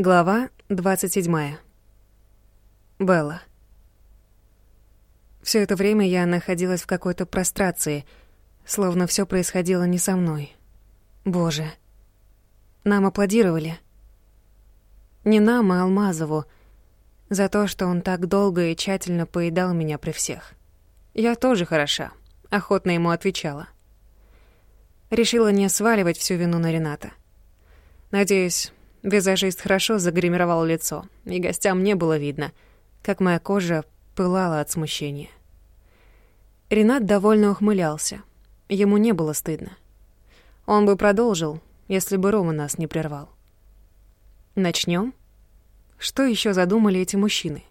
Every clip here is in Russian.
Глава 27. Белла. Все это время я находилась в какой-то прострации, словно все происходило не со мной. Боже. Нам аплодировали. Не нам, а Алмазову, за то, что он так долго и тщательно поедал меня при всех. Я тоже хороша, охотно ему отвечала. Решила не сваливать всю вину на Рената. Надеюсь, Визажист хорошо загримировал лицо, и гостям не было видно, как моя кожа пылала от смущения. Ренат довольно ухмылялся. Ему не было стыдно. Он бы продолжил, если бы Рома нас не прервал. Начнем? Что еще задумали эти мужчины?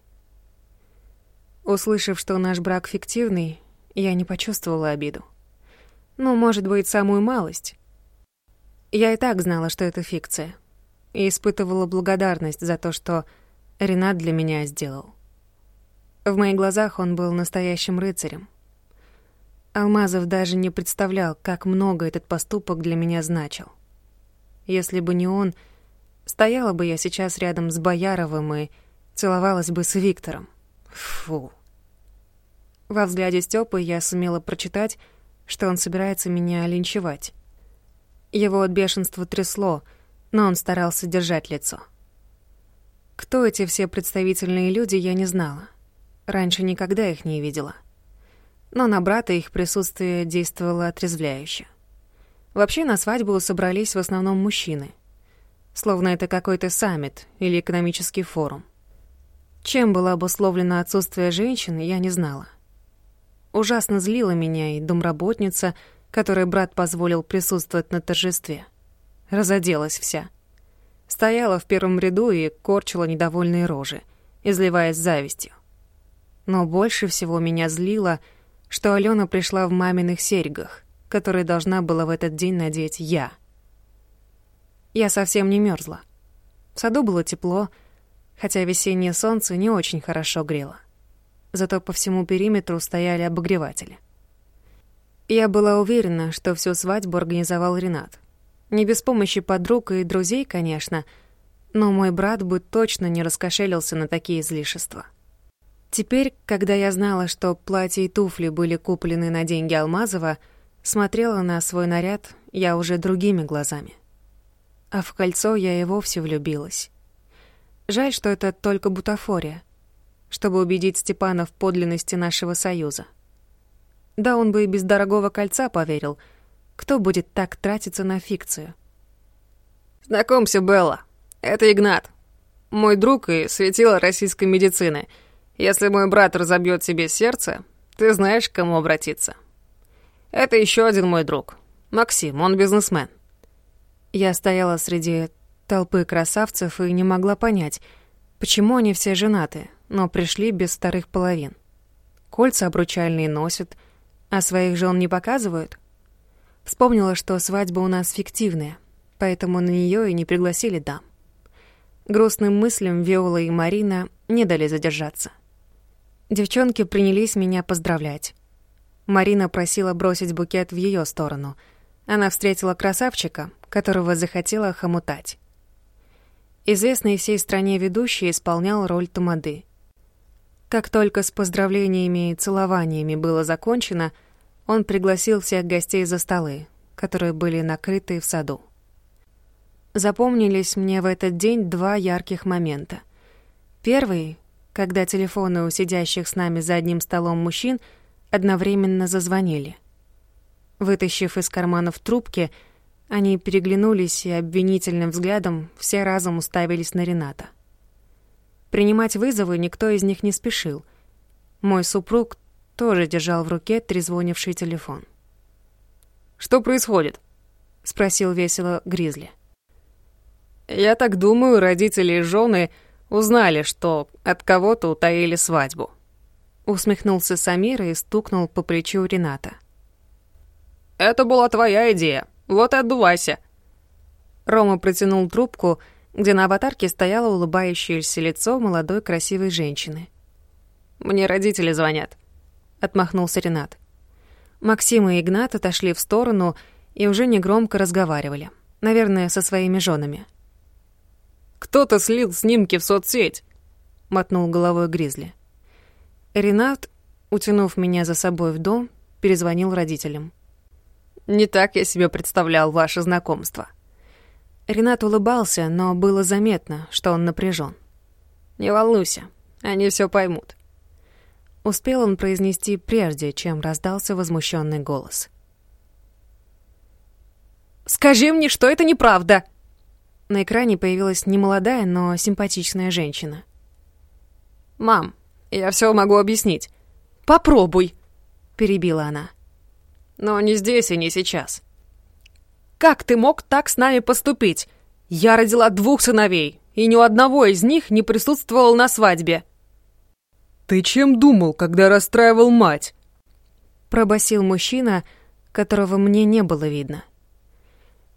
Услышав, что наш брак фиктивный, я не почувствовала обиду. Ну, может быть, самую малость. Я и так знала, что это фикция — и испытывала благодарность за то, что Ренат для меня сделал. В моих глазах он был настоящим рыцарем. Алмазов даже не представлял, как много этот поступок для меня значил. Если бы не он, стояла бы я сейчас рядом с Бояровым и целовалась бы с Виктором. Фу. Во взгляде Стёпы я сумела прочитать, что он собирается меня линчевать. Его от бешенства трясло — но он старался держать лицо. Кто эти все представительные люди, я не знала. Раньше никогда их не видела. Но на брата их присутствие действовало отрезвляюще. Вообще на свадьбу собрались в основном мужчины. Словно это какой-то саммит или экономический форум. Чем было обусловлено отсутствие женщин, я не знала. Ужасно злила меня и домработница, которой брат позволил присутствовать на торжестве — Разоделась вся. Стояла в первом ряду и корчила недовольные рожи, изливаясь завистью. Но больше всего меня злило, что Алена пришла в маминых серьгах, которые должна была в этот день надеть я. Я совсем не мерзла. В саду было тепло, хотя весеннее солнце не очень хорошо грело. Зато по всему периметру стояли обогреватели. Я была уверена, что всю свадьбу организовал Ренат — не без помощи подруг и друзей, конечно, но мой брат бы точно не раскошелился на такие излишества. Теперь, когда я знала, что платье и туфли были куплены на деньги Алмазова, смотрела на свой наряд я уже другими глазами. А в кольцо я и вовсе влюбилась. Жаль, что это только бутафория, чтобы убедить Степана в подлинности нашего союза. Да, он бы и без дорогого кольца поверил — кто будет так тратиться на фикцию? Знакомься, Белла. Это Игнат. Мой друг и светило российской медицины. Если мой брат разобьет себе сердце, ты знаешь, к кому обратиться. Это еще один мой друг. Максим, он бизнесмен. Я стояла среди толпы красавцев и не могла понять, почему они все женаты, но пришли без вторых половин. Кольца обручальные носят, а своих жен не показывают — Вспомнила, что свадьба у нас фиктивная, поэтому на нее и не пригласили дам. Грустным мыслям Виола и Марина не дали задержаться. Девчонки принялись меня поздравлять. Марина просила бросить букет в ее сторону. Она встретила красавчика, которого захотела хомутать. Известный всей стране ведущий исполнял роль Тумады. Как только с поздравлениями и целованиями было закончено — он пригласил всех гостей за столы, которые были накрыты в саду. Запомнились мне в этот день два ярких момента. Первый, когда телефоны у сидящих с нами за одним столом мужчин одновременно зазвонили. Вытащив из карманов трубки, они переглянулись и обвинительным взглядом все разом уставились на Рената. Принимать вызовы никто из них не спешил. Мой супруг тоже держал в руке трезвонивший телефон. «Что происходит?» — спросил весело Гризли. «Я так думаю, родители и жены узнали, что от кого-то утаили свадьбу». Усмехнулся Самир и стукнул по плечу Рената. «Это была твоя идея. Вот и отдувайся». Рома протянул трубку, где на аватарке стояло улыбающееся лицо молодой красивой женщины. «Мне родители звонят». — отмахнулся Ренат. Максим и Игнат отошли в сторону и уже негромко разговаривали. Наверное, со своими женами. Кто-то слил снимки в соцсеть», — мотнул головой Гризли. Ренат, утянув меня за собой в дом, перезвонил родителям. «Не так я себе представлял ваше знакомство». Ренат улыбался, но было заметно, что он напряжен. «Не волнуйся, они все поймут». Успел он произнести прежде, чем раздался возмущенный голос. «Скажи мне, что это неправда!» На экране появилась немолодая, но симпатичная женщина. «Мам, я все могу объяснить». «Попробуй», — перебила она. «Но не здесь и не сейчас». «Как ты мог так с нами поступить? Я родила двух сыновей, и ни у одного из них не присутствовал на свадьбе». «Ты чем думал, когда расстраивал мать?» Пробасил мужчина, которого мне не было видно.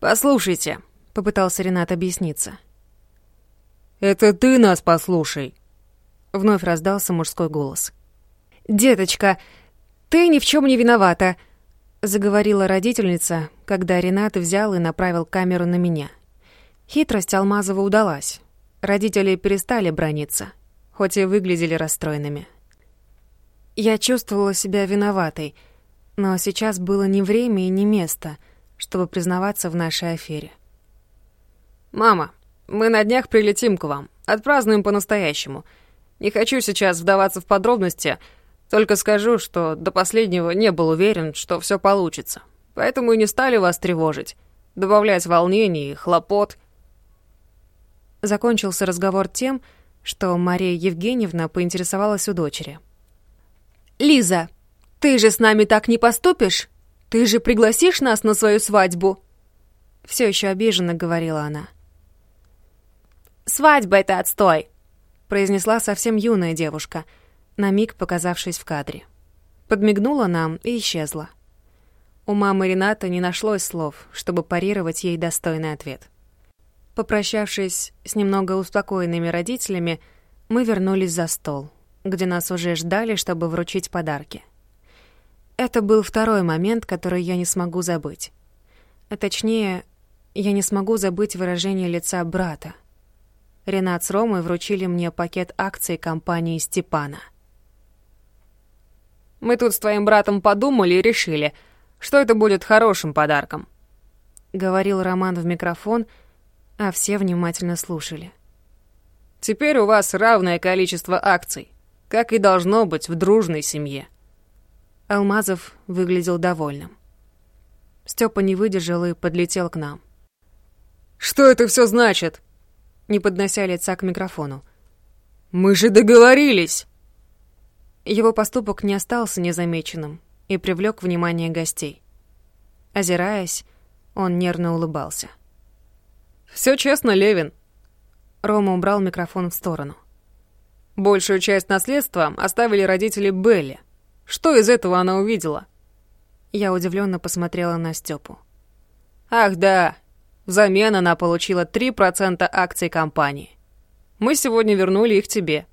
«Послушайте», — попытался Ренат объясниться. «Это ты нас послушай», Вновь раздался мужской голос. «Деточка, ты ни в чем не виновата», — заговорила родительница, когда Ренат взял и направил камеру на меня. Хитрость Алмазова удалась. Родители перестали брониться, хоть и выглядели расстроенными. Я чувствовала себя виноватой, но сейчас было не время и не место, чтобы признаваться в нашей афере. «Мама, мы на днях прилетим к вам. Отпразднуем по-настоящему. Не хочу сейчас вдаваться в подробности, только скажу, что до последнего не был уверен, что все получится. Поэтому и не стали вас тревожить, добавлять волнений и хлопот. Закончился разговор тем, что Мария Евгеньевна поинтересовалась у дочери. «Лиза, ты же с нами так не поступишь? Ты же пригласишь нас на свою свадьбу?» Все еще обиженно говорила она. «Свадьба — это отстой произнесла совсем юная девушка, на миг показавшись в кадре. Подмигнула нам и исчезла. У мамы Рената не нашлось слов, чтобы парировать ей достойный ответ. Попрощавшись с немного успокоенными родителями, мы вернулись за стол, где нас уже ждали, чтобы вручить подарки. Это был второй момент, который я не смогу забыть. А точнее, я не смогу забыть выражение лица брата, Ренат с Ромой вручили мне пакет акций компании Степана. «Мы тут с твоим братом подумали и решили, что это будет хорошим подарком», — говорил Роман в микрофон, а все внимательно слушали. «Теперь у вас равное количество акций, как и должно быть в дружной семье». Алмазов выглядел довольным. Степа не выдержал и подлетел к нам. «Что это все значит?» не поднося лица к микрофону. «Мы же договорились!» Его поступок не остался незамеченным и привлек внимание гостей. Озираясь, он нервно улыбался. Все честно, Левин». Рома убрал микрофон в сторону. «Большую часть наследства оставили родители Белли. Что из этого она увидела?» Я удивленно посмотрела на Степу. «Ах да, Взамен она получила 3% акций компании. Мы сегодня вернули их тебе.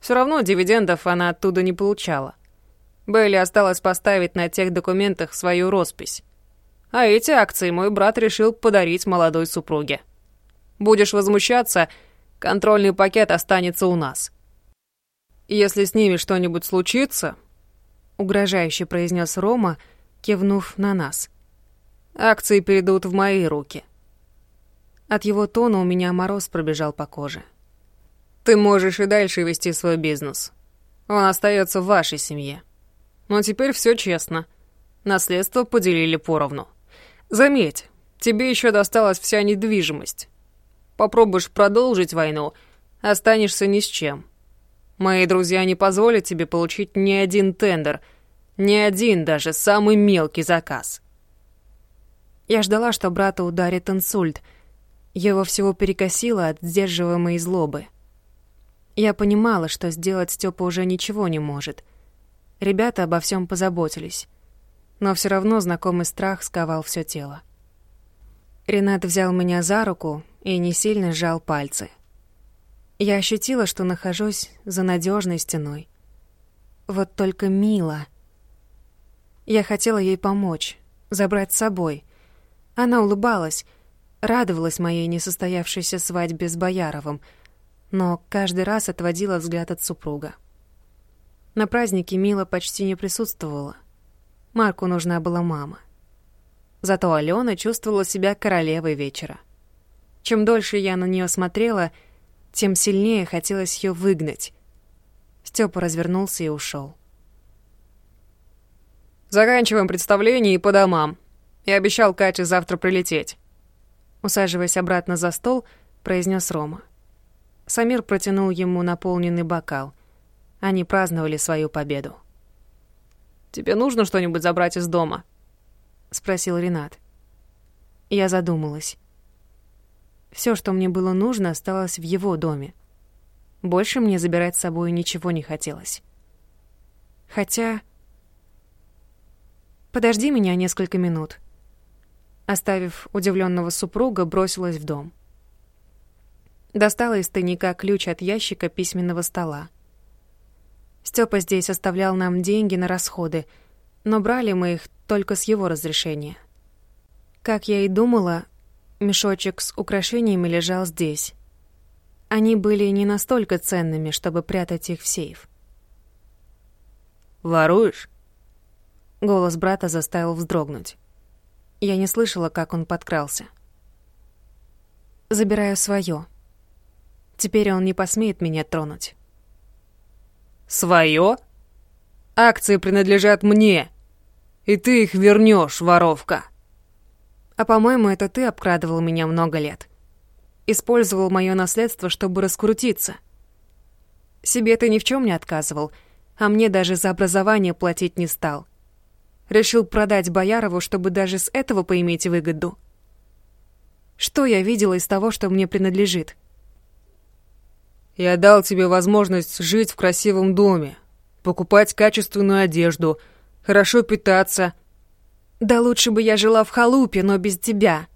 Все равно дивидендов она оттуда не получала. Белли осталось поставить на тех документах свою роспись. А эти акции мой брат решил подарить молодой супруге. Будешь возмущаться, контрольный пакет останется у нас. Если с ними что-нибудь случится, угрожающе произнес Рома, кивнув на нас. Акции перейдут в мои руки. От его тона у меня мороз пробежал по коже. Ты можешь и дальше вести свой бизнес. Он остается в вашей семье. Но теперь все честно. Наследство поделили поровну. Заметь, тебе еще досталась вся недвижимость. Попробуешь продолжить войну, останешься ни с чем. Мои друзья не позволят тебе получить ни один тендер, ни один даже самый мелкий заказ. Я ждала, что брата ударит инсульт. Его всего перекосило от сдерживаемой злобы. Я понимала, что сделать Степа уже ничего не может. Ребята обо всем позаботились. Но все равно знакомый страх сковал все тело. Ренат взял меня за руку и не сильно сжал пальцы. Я ощутила, что нахожусь за надежной стеной. Вот только Мила. Я хотела ей помочь, забрать с собой — она улыбалась, радовалась моей несостоявшейся свадьбе с Бояровым, но каждый раз отводила взгляд от супруга. На празднике Мила почти не присутствовала. Марку нужна была мама. Зато Алена чувствовала себя королевой вечера. Чем дольше я на нее смотрела, тем сильнее хотелось ее выгнать. Степа развернулся и ушел. «Заканчиваем представление и по домам. Я обещал Кате завтра прилететь». Усаживаясь обратно за стол, произнес Рома. Самир протянул ему наполненный бокал. Они праздновали свою победу. «Тебе нужно что-нибудь забрать из дома?» — спросил Ренат. Я задумалась. Все, что мне было нужно, осталось в его доме. Больше мне забирать с собой ничего не хотелось. Хотя... Подожди меня несколько минут. Оставив удивленного супруга, бросилась в дом. Достала из тайника ключ от ящика письменного стола. Степа здесь оставлял нам деньги на расходы, но брали мы их только с его разрешения. Как я и думала, мешочек с украшениями лежал здесь. Они были не настолько ценными, чтобы прятать их в сейф. «Воруешь?» Голос брата заставил вздрогнуть. Я не слышала, как он подкрался. «Забираю свое. Теперь он не посмеет меня тронуть». «Свое? Акции принадлежат мне, и ты их вернешь, воровка!» «А по-моему, это ты обкрадывал меня много лет. Использовал мое наследство, чтобы раскрутиться. Себе ты ни в чем не отказывал, а мне даже за образование платить не стал. Решил продать Боярову, чтобы даже с этого поиметь выгоду. Что я видела из того, что мне принадлежит?» Я дал тебе возможность жить в красивом доме, покупать качественную одежду, хорошо питаться. Да лучше бы я жила в халупе, но без тебя.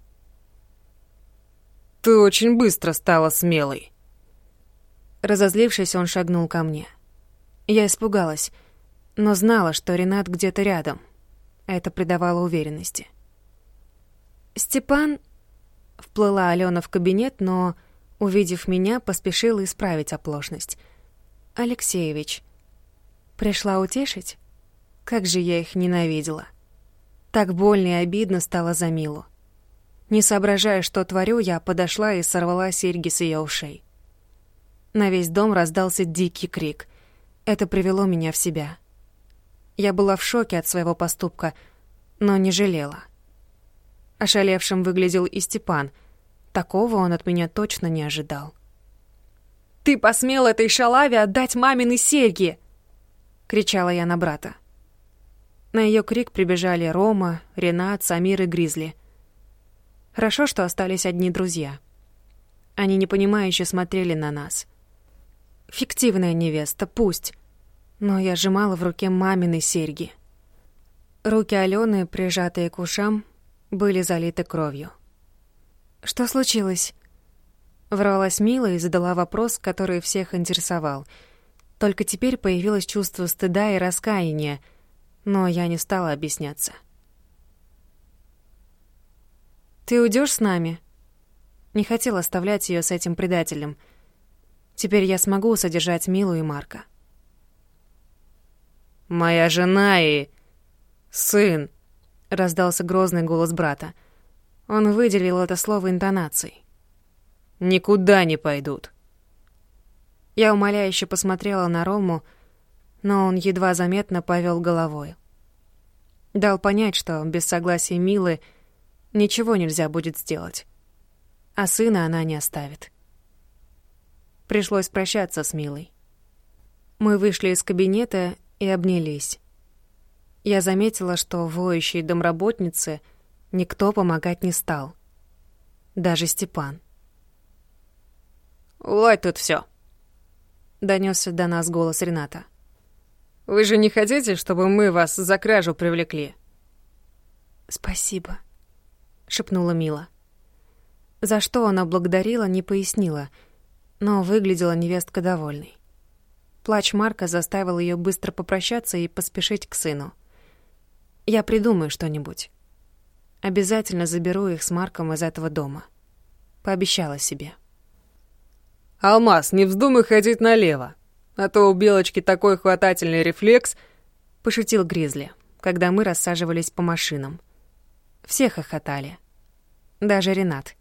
Ты очень быстро стала смелой. Разозлившись, он шагнул ко мне. Я испугалась, но знала, что Ренат где-то рядом. Это придавало уверенности. «Степан...» Вплыла Алена в кабинет, но Увидев меня, поспешила исправить оплошность. «Алексеевич, пришла утешить? Как же я их ненавидела. Так больно и обидно стало за Милу. Не соображая, что творю, я подошла и сорвала серьги с ее ушей. На весь дом раздался дикий крик. Это привело меня в себя. Я была в шоке от своего поступка, но не жалела. Ошалевшим выглядел и Степан — Такого он от меня точно не ожидал. «Ты посмел этой шалаве отдать мамины серьги!» — кричала я на брата. На ее крик прибежали Рома, Ренат, Самир и Гризли. Хорошо, что остались одни друзья. Они непонимающе смотрели на нас. Фиктивная невеста, пусть. Но я сжимала в руке мамины серьги. Руки Алены, прижатые к ушам, были залиты кровью. «Что случилось?» Вралась Мила и задала вопрос, который всех интересовал. Только теперь появилось чувство стыда и раскаяния, но я не стала объясняться. «Ты уйдешь с нами?» Не хотел оставлять ее с этим предателем. Теперь я смогу содержать Милу и Марка. «Моя жена и... сын!» — раздался грозный голос брата. Он выделил это слово интонацией. «Никуда не пойдут». Я умоляюще посмотрела на Рому, но он едва заметно повел головой. Дал понять, что без согласия Милы ничего нельзя будет сделать. А сына она не оставит. Пришлось прощаться с Милой. Мы вышли из кабинета и обнялись. Я заметила, что воющие домработницы — Никто помогать не стал. Даже Степан. «Уладь тут все. донесся до нас голос Рената. «Вы же не хотите, чтобы мы вас за кражу привлекли?» «Спасибо», — шепнула Мила. За что она благодарила, не пояснила, но выглядела невестка довольной. Плач Марка заставил ее быстро попрощаться и поспешить к сыну. «Я придумаю что-нибудь». Обязательно заберу их с Марком из этого дома. пообещала себе. «Алмаз, не вздумай ходить налево, а то у Белочки такой хватательный рефлекс», — пошутил Гризли, когда мы рассаживались по машинам. Все хохотали. Даже Ренат.